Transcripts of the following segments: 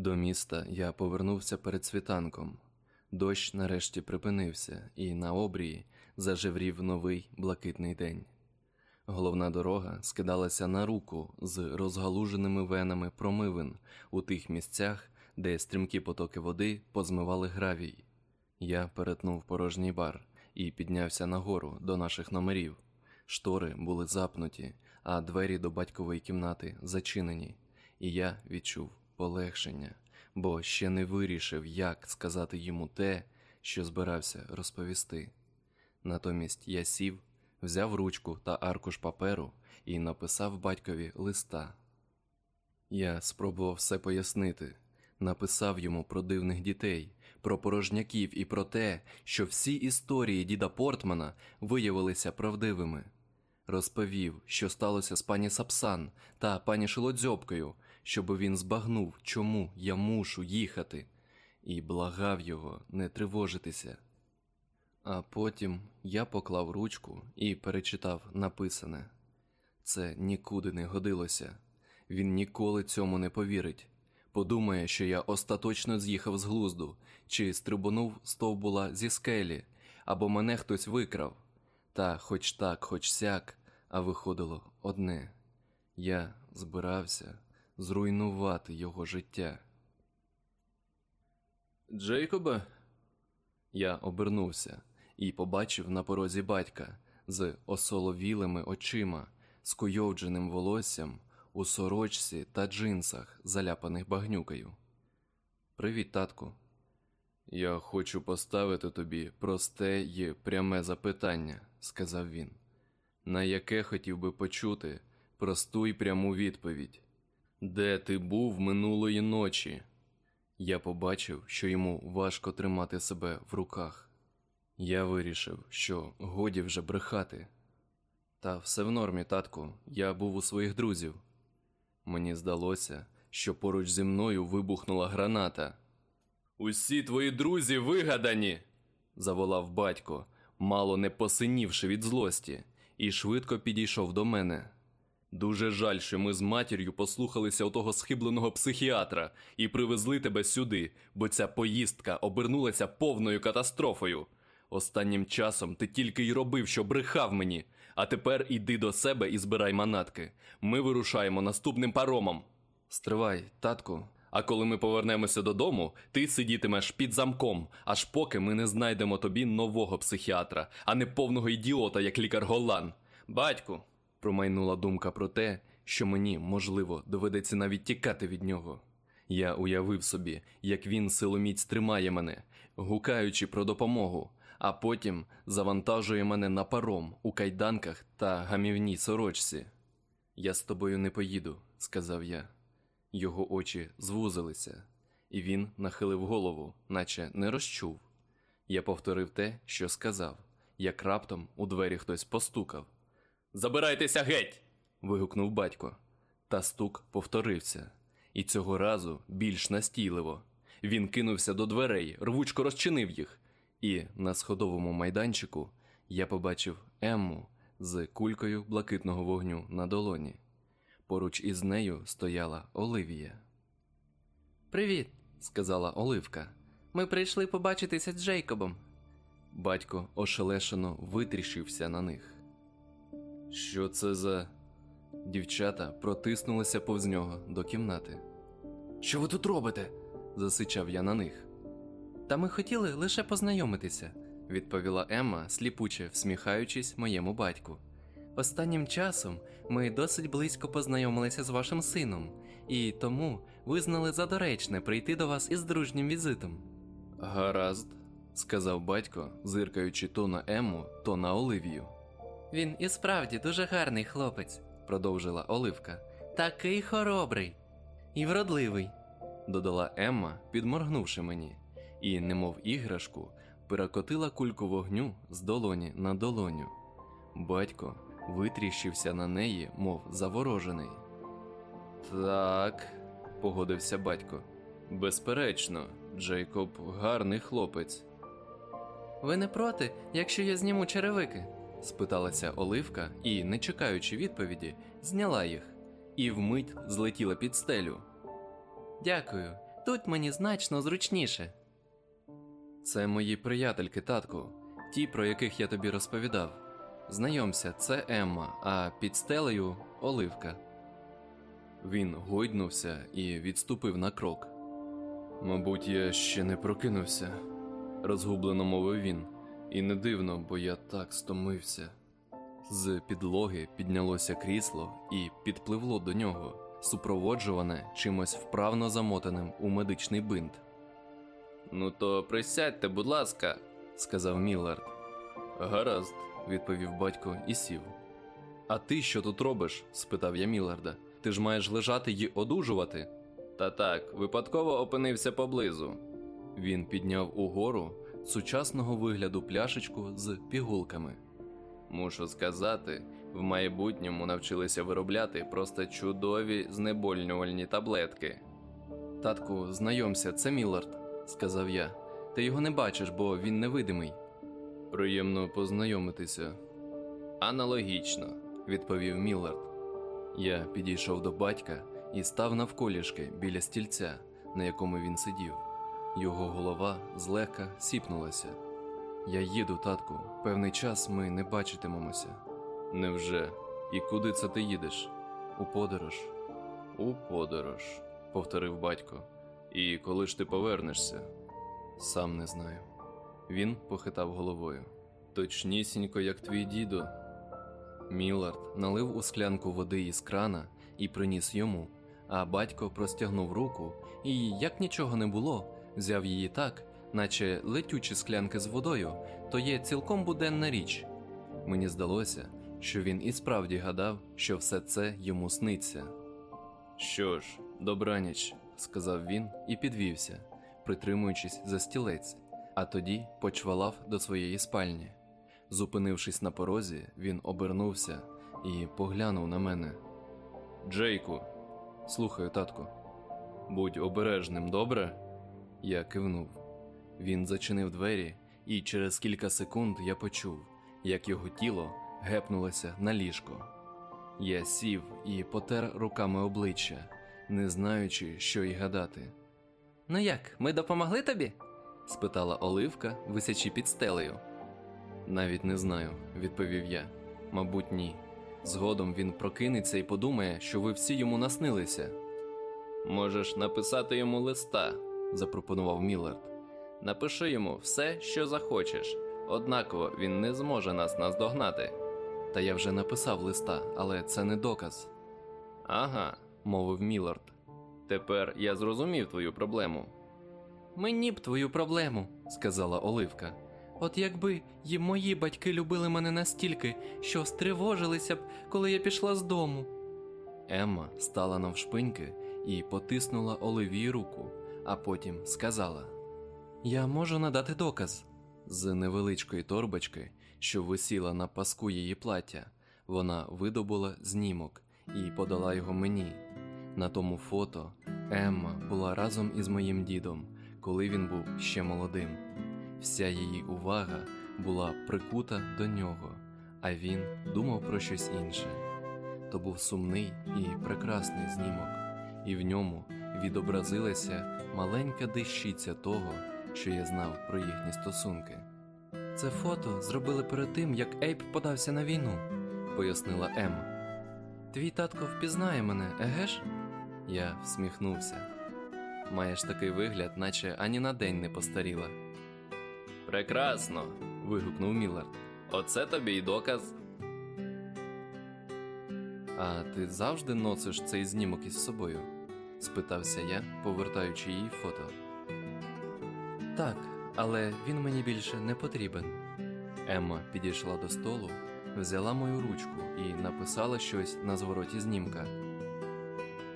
До міста я повернувся перед світанком. Дощ нарешті припинився, і на обрії зажеврів новий блакитний день. Головна дорога скидалася на руку з розгалуженими венами промивин у тих місцях, де стрімкі потоки води позмивали гравій. Я перетнув порожній бар і піднявся нагору до наших номерів. Штори були запнуті, а двері до батькової кімнати зачинені, і я відчув полегшення, бо ще не вирішив, як сказати йому те, що збирався розповісти. Натомість я сів, взяв ручку та аркуш паперу і написав батькові листа. Я спробував все пояснити, написав йому про дивних дітей, про порожняків і про те, що всі історії діда Портмана виявилися правдивими. Розповів, що сталося з пані Сапсан та пані Шилодзьобкою, щоб він збагнув, чому я мушу їхати, і благав його не тривожитися. А потім я поклав ручку і перечитав написане це нікуди не годилося. Він ніколи цьому не повірить. Подумає, що я остаточно з'їхав з глузду, чи стрибунув стовбула зі скелі, або мене хтось викрав. Та хоч так, хоч сяк, а виходило одне я збирався зруйнувати його життя. Джейкобе? Я обернувся і побачив на порозі батька з осоловілими очима, скуйовдженим волоссям у сорочці та джинсах, заляпаних багнюкою. Привіт, татку. Я хочу поставити тобі просте й пряме запитання, сказав він, на яке хотів би почути просту й пряму відповідь. Де ти був минулої ночі? Я побачив, що йому важко тримати себе в руках. Я вирішив, що годі вже брехати. Та все в нормі, татку, я був у своїх друзів. Мені здалося, що поруч зі мною вибухнула граната. Усі твої друзі вигадані, заволав батько, мало не посинівши від злості, і швидко підійшов до мене. Дуже жаль, що ми з матір'ю послухалися отого схибленого психіатра і привезли тебе сюди, бо ця поїздка обернулася повною катастрофою. Останнім часом ти тільки й робив, що брехав мені, а тепер іди до себе і збирай манатки. Ми вирушаємо наступним паромом. Стривай, татку. А коли ми повернемося додому, ти сидітимеш під замком, аж поки ми не знайдемо тобі нового психіатра, а не повного ідіота, як лікар Голлан. Батьку, промайнула думка про те, що мені, можливо, доведеться навіть тікати від нього. Я уявив собі, як він силоміць тримає мене, гукаючи про допомогу, а потім завантажує мене на паром у кайданках та гамівній сорочці. Я з тобою не поїду, сказав я. Його очі звузилися, і він нахилив голову, наче не розчув. Я повторив те, що сказав, як раптом у двері хтось постукав. Забирайтеся геть. вигукнув батько. Та стук повторився, і цього разу більш настійливо. Він кинувся до дверей, рвучко розчинив їх, і на сходовому майданчику я побачив Емму з кулькою блакитного вогню на долоні. Поруч із нею стояла Оливія. Привіт, сказала Оливка. Ми прийшли побачитися з Джейкобом. Батько ошелешено витріщився на них. Що це за. Дівчата протиснулися повз нього до кімнати. Що ви тут робите? засичав я на них. Та ми хотіли лише познайомитися, відповіла Емма, сліпуче всміхаючись моєму батьку. Останнім часом ми досить близько познайомилися з вашим сином, і тому визнали за доречне прийти до вас із дружнім візитом. Гаразд, сказав батько, зиркаючи то на Емму, то на Оливію. Він і справді дуже гарний хлопець, продовжила Оливка. Такий хоробрий і вродливий, додала Емма, підморгнувши мені, і, немов іграшку, перекотила кульку вогню з долоні на долоню. Батько витріщився на неї, мов заворожений. Так, погодився батько. Безперечно, Джейкоб гарний хлопець. Ви не проти, якщо я зніму черевики? Спиталася Оливка і, не чекаючи відповіді, зняла їх і вмить злетіла під стелю. Дякую, Тут мені значно зручніше. Це мої приятельки, татку, ті, про яких я тобі розповідав. Знайомся, це Емма, а під стелею Оливка. Він гойднувся і відступив на крок. Мабуть, я ще не прокинувся, розгублено мовив він, і не дивно, бо я так стомився. З підлоги піднялося крісло і підпливло до нього, супроводжуване чимось вправно замотаним у медичний бинт. Ну то присядьте, будь ласка, сказав Міллард. Гаразд, відповів батько і сів. А ти що тут робиш? спитав я Мілларда. Ти ж маєш лежати й одужувати. Та так, випадково опинився поблизу. Він підняв угору сучасного вигляду пляшечку з пігулками. Мушу сказати, в майбутньому навчилися виробляти просто чудові знеболювальні таблетки. Татку, знайомся, це Міллард, сказав я. Ти його не бачиш, бо він невидимий. Приємно познайомитися. Аналогічно, відповів Міллард. Я підійшов до батька і став навколішки біля стільця, на якому він сидів. Його голова злегка сіпнулася. Я їду, татку. Певний час ми не бачитимемося. Невже? І куди це ти їдеш? У подорож. У подорож, повторив батько. І коли ж ти повернешся? Сам не знаю. Він похитав головою. Точнісінько, як твій дідо. Мілард налив у склянку води із крана і приніс йому, а батько простягнув руку і, як нічого не було, взяв її так, наче летючі склянки з водою, то є цілком буденна річ. Мені здалося, що він і справді гадав, що все це йому сниться. Що ж, добраніч, сказав він і підвівся, притримуючись за стілець, а тоді почвалав до своєї спальні. Зупинившись на порозі, він обернувся і поглянув на мене. Джейку, слухаю, татку. Будь обережним, добре? Я кивнув. Він зачинив двері, і через кілька секунд я почув, як його тіло гепнулося на ліжко. Я сів і потер руками обличчя, не знаючи, що й гадати. Ну як, ми допомогли тобі? спитала Оливка, висячи під стелею. Навіть не знаю, відповів я. Мабуть, ні. Згодом він прокинеться і подумає, що ви всі йому наснилися. Можеш написати йому листа, запропонував Міллард. Напиши йому все, що захочеш, однаково він не зможе нас наздогнати. Та я вже написав листа, але це не доказ. Ага, мовив Міллард. Тепер я зрозумів твою проблему. Мені б твою проблему, сказала Оливка. От якби й мої батьки любили мене настільки, що стривожилися б, коли я пішла з дому. Емма стала навшпиньки і потиснула Оливії руку, а потім сказала: Я можу надати доказ. З невеличкої торбочки, що висіла на паску її плаття, вона видобула знімок і подала його мені. На тому фото Емма була разом із моїм дідом, коли він був ще молодим. Вся її увага була прикута до нього, а він думав про щось інше. То був сумний і прекрасний знімок, і в ньому відобразилася маленька дещиця того, що я знав про їхні стосунки. Це фото зробили перед тим, як Ейп подався на війну, пояснила Емма. Твій татко впізнає мене, еге ж? Я всміхнувся. Маєш такий вигляд, наче ані на день не постаріла. Прекрасно. вигукнув Міллард. Оце тобі й доказ. А ти завжди носиш цей знімок із собою? Спитався я, повертаючи їй фото. Так, але він мені більше не потрібен. Емма підійшла до столу, взяла мою ручку і написала щось на звороті знімка.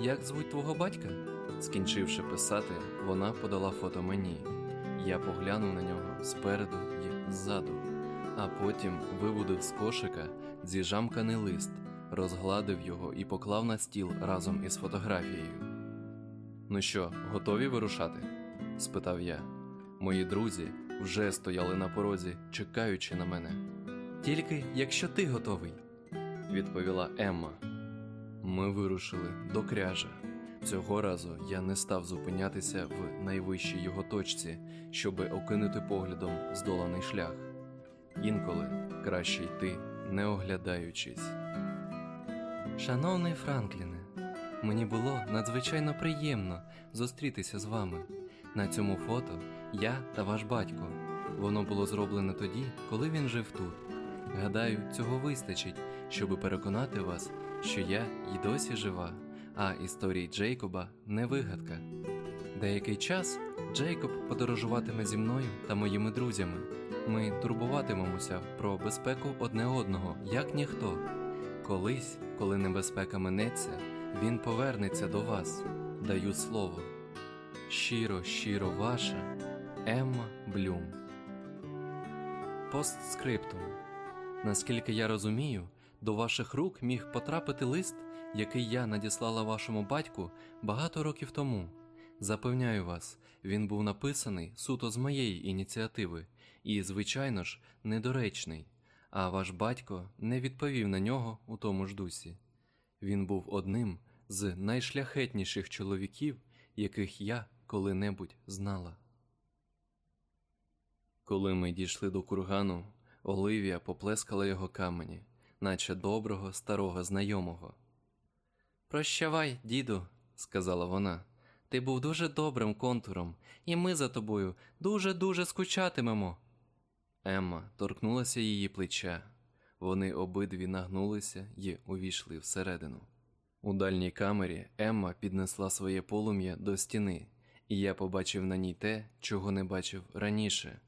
Як звуть твого батька? Скінчивши писати, вона подала фото мені. Я поглянув на нього спереду і ззаду, а потім виводив з кошика зіжамканий лист, розгладив його і поклав на стіл разом із фотографією. Ну що, готові вирушати? спитав я. Мої друзі вже стояли на порозі, чекаючи на мене. Тільки якщо ти готовий, відповіла Емма. Ми вирушили до кряжа. Цього разу я не став зупинятися в найвищій його точці, щоби окинути поглядом здоланий шлях. Інколи краще йти, не оглядаючись. Шановний Франкліне, мені було надзвичайно приємно зустрітися з вами. На цьому фото я та ваш батько. Воно було зроблене тоді, коли він жив тут. Гадаю, цього вистачить, щоби переконати вас, що я й досі жива, а історії Джейкоба не вигадка. Деякий час Джейкоб подорожуватиме зі мною та моїми друзями. Ми турбуватимемося про безпеку одне одного, як ніхто. Колись, коли небезпека минеться, він повернеться до вас. Даю слово. Щиро, щиро ваша Емма Блюм. Постскриптум. Наскільки я розумію, до ваших рук міг потрапити лист, який я надіслала вашому батьку багато років тому. Запевняю вас, він був написаний суто з моєї ініціативи і, звичайно ж, недоречний, а ваш батько не відповів на нього у тому ж дусі. Він був одним з найшляхетніших чоловіків, яких я коли-небудь знала. Коли ми дійшли до кургану, Оливія поплескала його камені, наче доброго старого знайомого. Прощавай, діду, сказала вона. Ти був дуже добрим контуром, і ми за тобою дуже-дуже скучатимемо. Емма торкнулася її плеча. Вони обидві нагнулися й увійшли всередину. У дальній камері Емма піднесла своє полум'я до стіни, і я побачив на ній те, чого не бачив раніше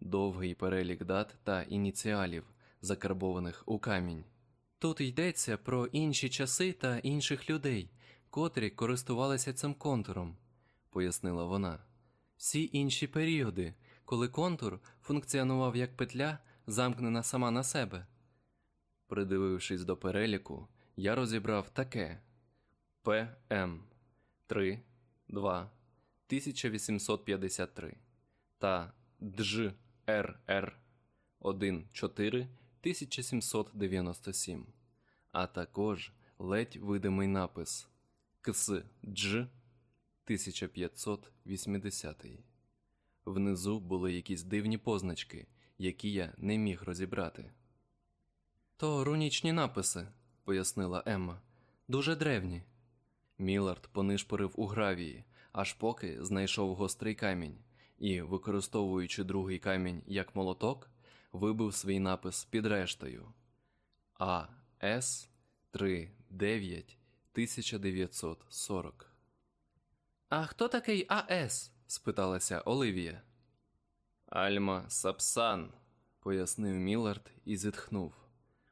довгий перелік дат та ініціалів, закарбованих у камінь. Тут йдеться про інші часи та інших людей, котрі користувалися цим контуром, пояснила вона. Всі інші періоди, коли контур функціонував як петля, замкнена сама на себе. Придивившись до переліку, я розібрав таке ПМ 3 2 1853 та ДЖ РР 1 4 1797, а також ледь видимий напис КСДЖ 1580. Внизу були якісь дивні позначки, які я не міг розібрати. То рунічні написи, пояснила Емма, дуже древні. Мілард понишпорив у гравії, аж поки знайшов гострий камінь і, використовуючи другий камінь як молоток, вибив свій напис під рештою АС 39 1940. А хто такий АС? спиталася Оливія. Альма Сапсан, пояснив Мілард і зітхнув.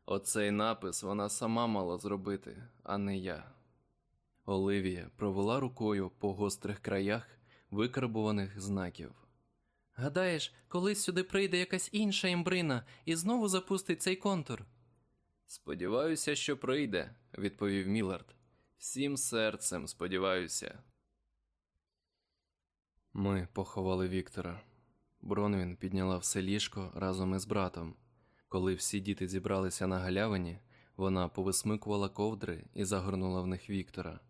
Оцей напис вона сама мала зробити, а не я. Оливія провела рукою по гострих краях викарбуваних знаків. Гадаєш, колись сюди прийде якась інша імбрина і знову запустить цей контур? Сподіваюся, що прийде, відповів Мілард. Всім серцем сподіваюся. Ми поховали Віктора. Бронвін підняла все ліжко разом із братом. Коли всі діти зібралися на галявині, вона повисмикувала ковдри і загорнула в них Віктора,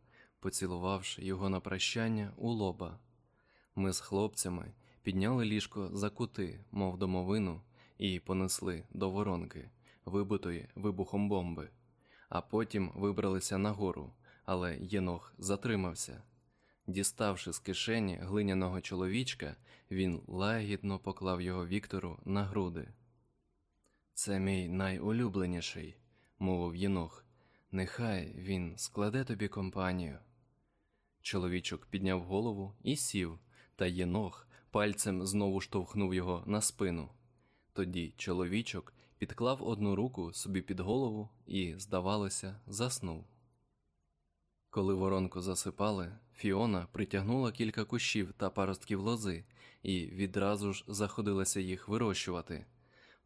поцілувавши його на прощання у лоба. Ми з хлопцями підняли ліжко за кути, мов домовину, і понесли до воронки, вибитої вибухом бомби, а потім вибралися нагору, але Єнох затримався. Діставши з кишені глиняного чоловічка, він лагідно поклав його Віктору на груди. Це мій найулюбленіший, мовив Єнох. Нехай він складе тобі компанію. Чоловічок підняв голову і сів, та Єнох пальцем знову штовхнув його на спину. Тоді чоловічок підклав одну руку собі під голову і, здавалося, заснув. Коли воронку засипали, Фіона притягнула кілька кущів та паростків лози і відразу ж заходилася їх вирощувати.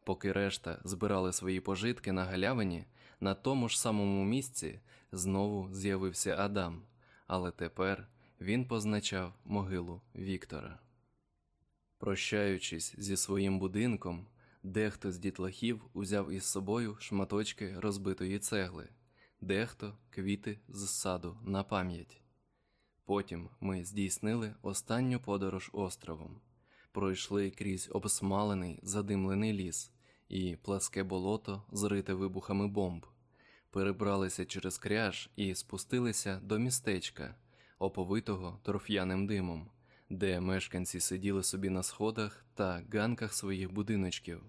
Поки решта збирали свої пожитки на галявині, на тому ж самому місці знову з'явився Адам, але тепер він позначав могилу Віктора. Прощаючись зі своїм будинком, дехто з дітлахів узяв із собою шматочки розбитої цегли, дехто квіти з саду на пам'ять. Потім ми здійснили останню подорож островом, пройшли крізь обсмалений задимлений ліс і пласке болото, зрите вибухами бомб, перебралися через кряж і спустилися до містечка, оповитого торф'яним димом, де мешканці сиділи собі на сходах та ганках своїх будиночків.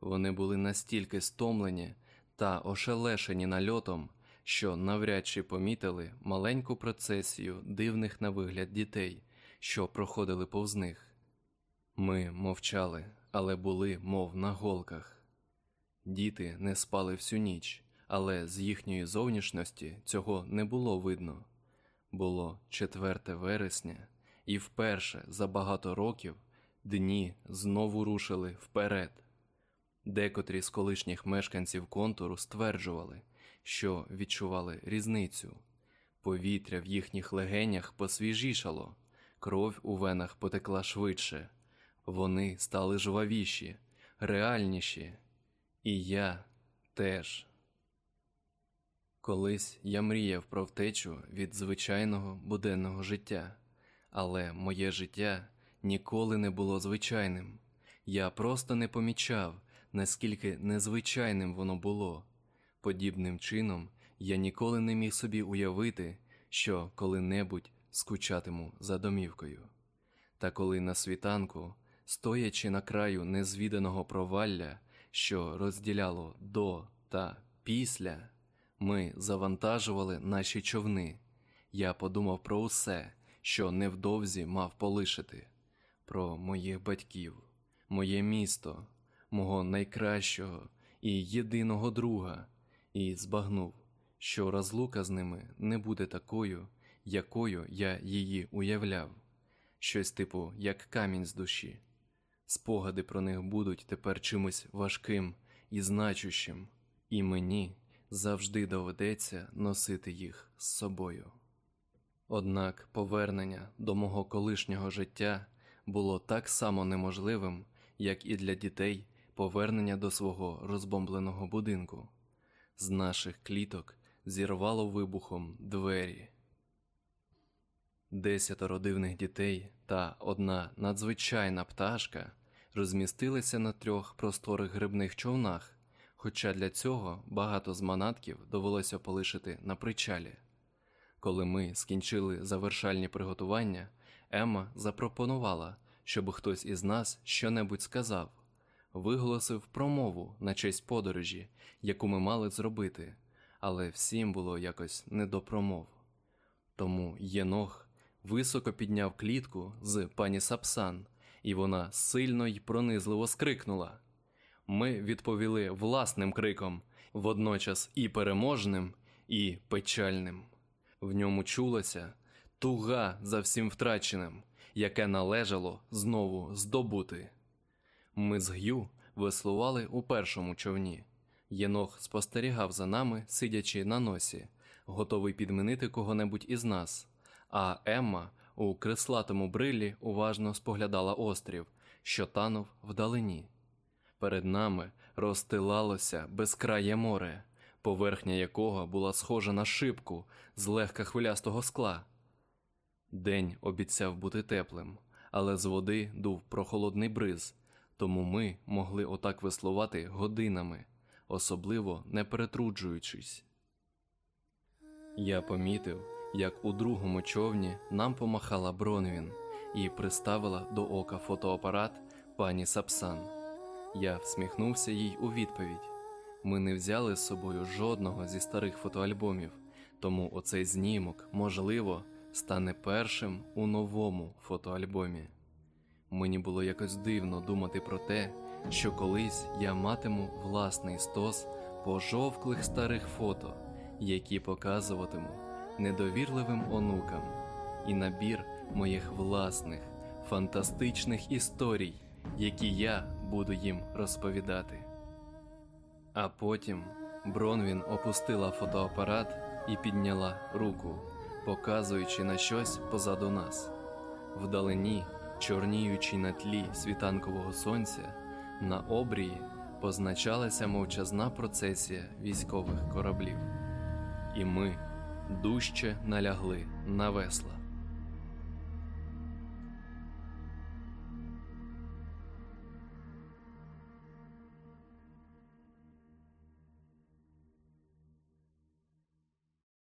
Вони були настільки стомлені та ошелешені нальотом, що навряд чи помітили маленьку процесію дивних на вигляд дітей, що проходили повз них. Ми мовчали, але були, мов на голках. Діти не спали всю ніч, але з їхньої зовнішності цього не було видно. Було 4 вересня, і вперше за багато років дні знову рушили вперед. Декотрі з колишніх мешканців контуру стверджували, що відчували різницю. Повітря в їхніх легенях посвіжішало, кров у венах потекла швидше, вони стали жвавіші, реальніші. І я теж. Колись я мріяв про втечу від звичайного буденного життя, але моє життя ніколи не було звичайним. Я просто не помічав, наскільки незвичайним воно було. Подібним чином я ніколи не міг собі уявити, що коли-небудь скучатиму за домівкою. Та коли на світанку, стоячи на краю незвіданого провалля, що розділяло до та після, ми завантажували наші човни. Я подумав про усе, що невдовзі мав полишити, про моїх батьків, моє місто, мого найкращого і єдиного друга, і збагнув, що розлука з ними не буде такою, якою я її уявляв, щось типу як камінь з душі. Спогади про них будуть тепер чимось важким і значущим, і мені завжди доведеться носити їх з собою. Однак повернення до мого колишнього життя було так само неможливим, як і для дітей повернення до свого розбомбленого будинку. З наших кліток зірвало вибухом двері. Десятеро дивних дітей та одна надзвичайна пташка розмістилися на трьох просторих грибних човнах, хоча для цього багато з манатків довелося полишити на причалі. Коли ми скінчили завершальні приготування, Емма запропонувала, щоб хтось із нас щонебудь сказав, виголосив промову на честь подорожі, яку ми мали зробити, але всім було якось не до промов. Тому Єнох високо підняв клітку з пані Сапсан, і вона сильно й пронизливо скрикнула. Ми відповіли власним криком, водночас і переможним, і печальним. В ньому чулося туга за всім втраченим, яке належало знову здобути. Ми з Г'ю веслували у першому човні. Єнох спостерігав за нами, сидячи на носі, готовий підмінити кого-небудь із нас, а Емма у креслатому брилі уважно споглядала острів, що танув вдалині. Перед нами розстилалося безкрає море, поверхня якого була схожа на шибку з легка хвилястого скла. День обіцяв бути теплим, але з води дув прохолодний бриз, тому ми могли отак веслувати годинами, особливо не перетруджуючись. Я помітив, як у другому човні нам помахала Бронвін і приставила до ока фотоапарат пані Сапсан. Я всміхнувся їй у відповідь. Ми не взяли з собою жодного зі старих фотоальбомів, тому оцей знімок, можливо, стане першим у новому фотоальбомі. Мені було якось дивно думати про те, що колись я матиму власний стос пожовклих старих фото, які показуватиму недовірливим онукам, і набір моїх власних фантастичних історій, які я буду їм розповідати. А потім Бронвін опустила фотоапарат і підняла руку, показуючи на щось позаду нас. Вдалині, чорніючи на тлі світанкового сонця, на обрії позначалася мовчазна процесія військових кораблів, і ми дужче налягли на весла.